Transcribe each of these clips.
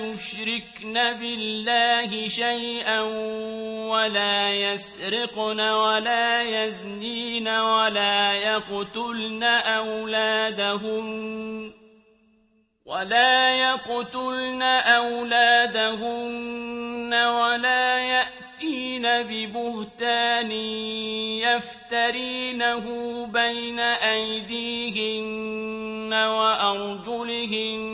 يشركن بالله شيئا ولا يسرقن ولا يزنين ولا يقتلن أولادهن ولا يقتلن أولادهن ولا يأتين ببهتان يفترينه بين أيديهن وأرجلهن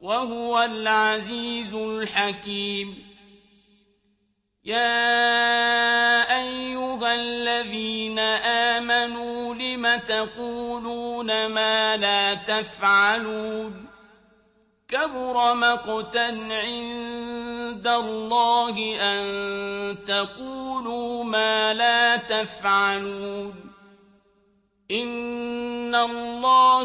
وهو العزيز الحكيم. يا أيها الذين آمنوا لم تقولون ما لا تفعلون؟ كبر مقتا عند الله أن تقولوا ما لا تفعلون. إن الله